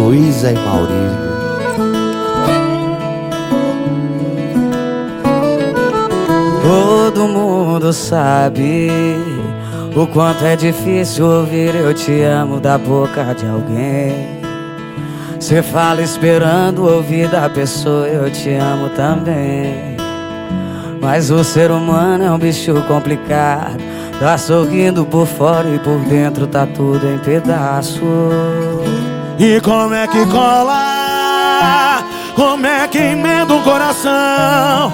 Luísa e Maurício. Todo mundo sabe o quanto é difícil ouvir eu te amo da boca de alguém. Você fala esperando ouvir da pessoa eu te amo também. Mas o ser humano é um bicho complicado. Tá sorrindo por fora e por dentro tá tudo em pedaço. E como é que cola? Como é que emenda um coração?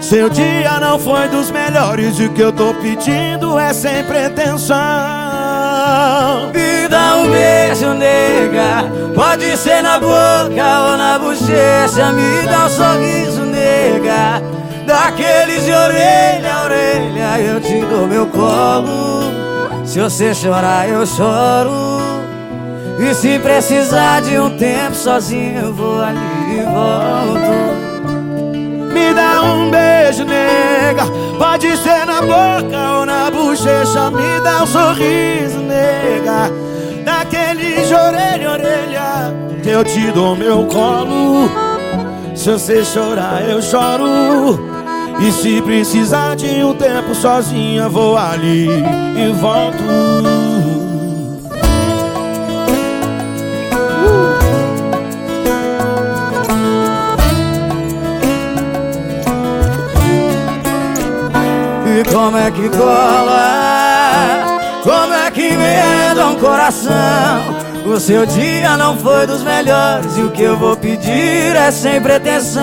Seu dia não foi dos melhores e o que eu tô pedindo é sem pretensão. Me dá um beijo, nega. Pode ser na boca ou na bochecha. Me dá um sorriso, nega. Daqueles de orelha a orelha, eu te dou meu colo. Se você chorar, eu choro. E se precisar de um tempo sozinho, eu vou ali e volto. Me dá um beijo, nega. Pode ser na boca ou na bochecha. Me dá um sorriso, nega. Daquele de orelha orelha, eu te dou meu colo. Se você chorar, eu choro. E se precisar de um tempo sozinha, vou ali e volto. Como é que cola? Como é que emenda um coração? O seu dia não foi dos melhores E o que eu vou pedir é sem pretensão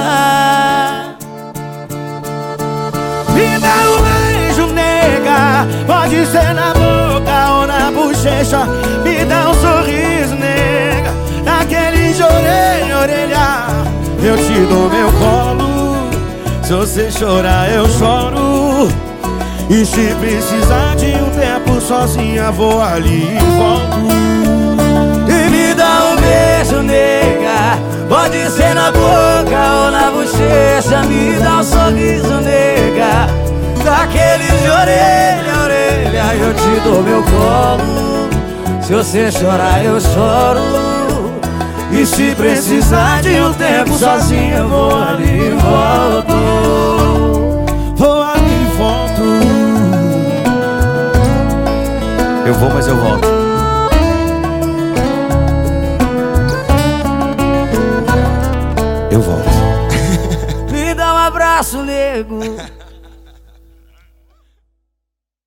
Me dá um beijo, nega Pode ser na boca ou na bochecha Me dá um sorriso, nega Daquele de orelha, orelha Eu te dou meu colo Se você chorar, eu choro E se precisar de um tempo sozinha Vou ali e volto. Pode ser na boca ou na bochecha. Me dá um sorriso, nega. Daqueles de orelha a orelha Eu te dou meu colo. Se você chorar, eu choro. E se precisar de um tempo sozinho Eu vou ali e volto Eu vou, mas eu volto eu volto. Me dá um abraço, nego.